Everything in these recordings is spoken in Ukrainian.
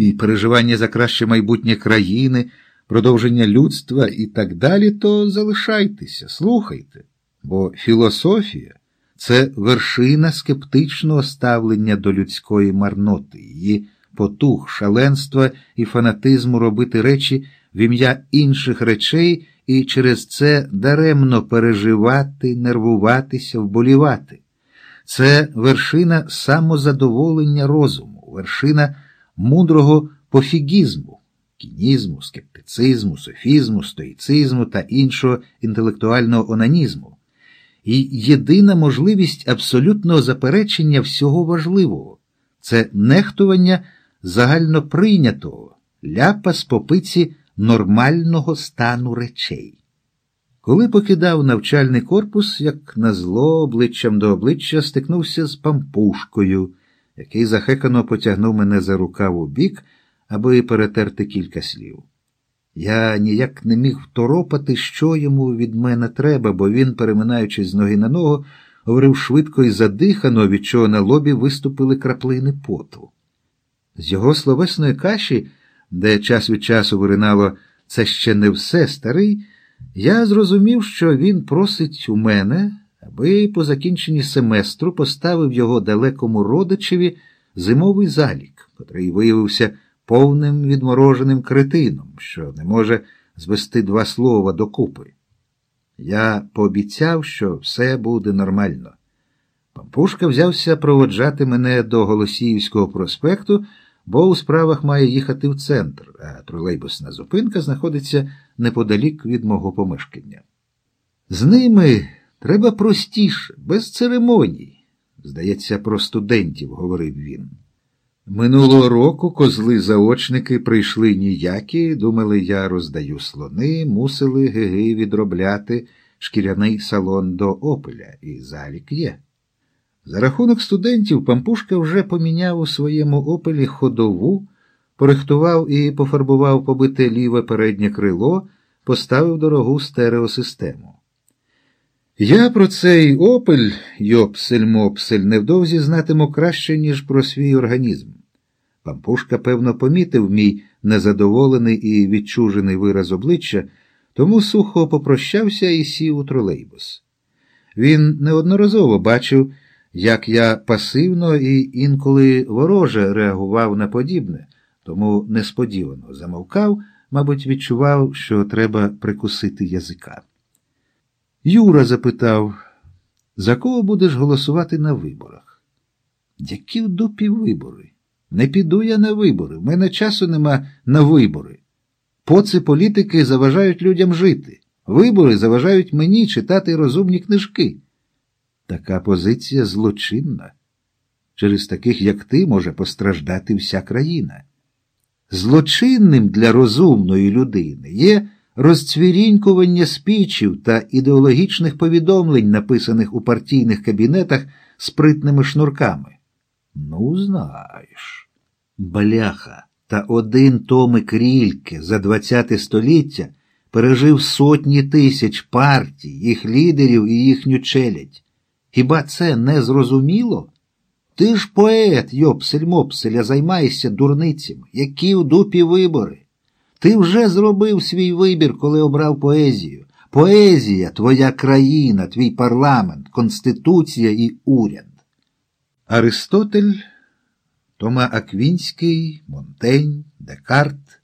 і переживання за краще майбутнє країни, продовження людства і так далі, то залишайтеся, слухайте. Бо філософія це вершина скептичного ставлення до людської марноти, її потух, шаленства і фанатизму робити речі в ім'я інших речей і через це даремно переживати, нервуватися, вболівати. Це вершина самозадоволення розуму, вершина мудрого пофігізму, кінізму, скептицизму, софізму, стоїцизму та іншого інтелектуального онанізму, і єдина можливість абсолютного заперечення всього важливого це нехтування загальноприйнятого, ляпа з попиці нормального стану речей. Коли покидав навчальний корпус, як назло, обличчям до обличчя стикнувся з пампушкою, який захекано потягнув мене за рукав у бік, аби перетерти кілька слів. Я ніяк не міг второпати, що йому від мене треба, бо він, переминаючись з ноги на ногу, говорив швидко і задихано, від чого на лобі виступили краплини поту. З його словесної каші, де час від часу виринало це ще не все старий, я зрозумів, що він просить у мене, аби по закінченні семестру поставив його далекому родичеві зимовий залік, котрий виявився повним відмороженим кретином, що не може звести два слова докупи. Я пообіцяв, що все буде нормально. Пампушка взявся проводжати мене до Голосіївського проспекту, бо у справах має їхати в центр, а тролейбусна зупинка знаходиться неподалік від мого помешкання. З ними треба простіше, без церемоній. Здається, про студентів, говорив він. Минулого року козли-заочники прийшли ніякі, думали, я роздаю слони, мусили гиги відробляти шкіряний салон до опеля, і залік є. За рахунок студентів Пампушка вже поміняв у своєму опелі ходову, порихтував і пофарбував побите ліве переднє крило, поставив дорогу стереосистему. Я про цей опель, йопсель-мопсель, невдовзі знатиму краще, ніж про свій організм. Пампушка, певно, помітив мій незадоволений і відчужений вираз обличчя, тому сухо попрощався і сів у тролейбус. Він неодноразово бачив, як я пасивно і інколи вороже реагував на подібне, тому несподівано замовкав, мабуть, відчував, що треба прикусити язика. Юра запитав, за кого будеш голосувати на виборах? Які в дупі вибори? Не піду я на вибори. В мене часу нема на вибори. Поци політики заважають людям жити. Вибори заважають мені читати розумні книжки. Така позиція злочинна. Через таких, як ти, може постраждати вся країна. Злочинним для розумної людини є розцвірінькування спічів та ідеологічних повідомлень, написаних у партійних кабінетах спритними шнурками. Ну, знаєш, бляха, та один Томик Рільке за ХХ століття пережив сотні тисяч партій, їх лідерів і їхню челядь. Хіба це не зрозуміло? Ти ж поет, йопсель-мопсель, а займаєшся дурницями, які у дупі вибори. Ти вже зробив свій вибір, коли обрав поезію. Поезія твоя країна, твій парламент, конституція і уряд. Аристотель, Тома Аквінський, Монтень, Декарт,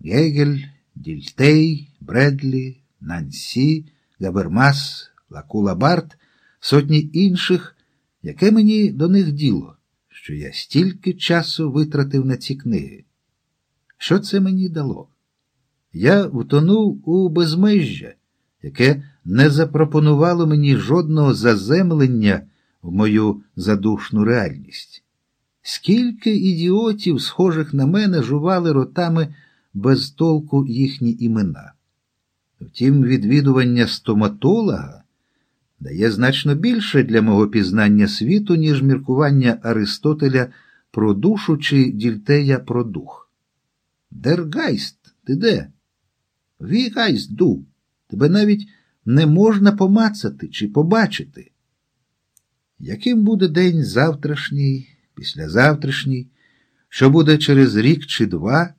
Гегель, Дільтей, Бредлі, Нансі, Габермас, Лакулабарт, сотні інших, яке мені до них діло, що я стільки часу витратив на ці книги. Що це мені дало? Я втонув у безмежжя, яке не запропонувало мені жодного заземлення в мою задушну реальність. Скільки ідіотів, схожих на мене, жували ротами без толку їхні імена. Втім, відвідування стоматолога дає значно більше для мого пізнання світу, ніж міркування Аристотеля про душу чи Дільтея про дух. Der Geist, ти де? Wie heißt du. Тебе навіть не можна помацати чи побачити. Яким буде день завтрашній, післязавтрашній, Що буде через рік чи два?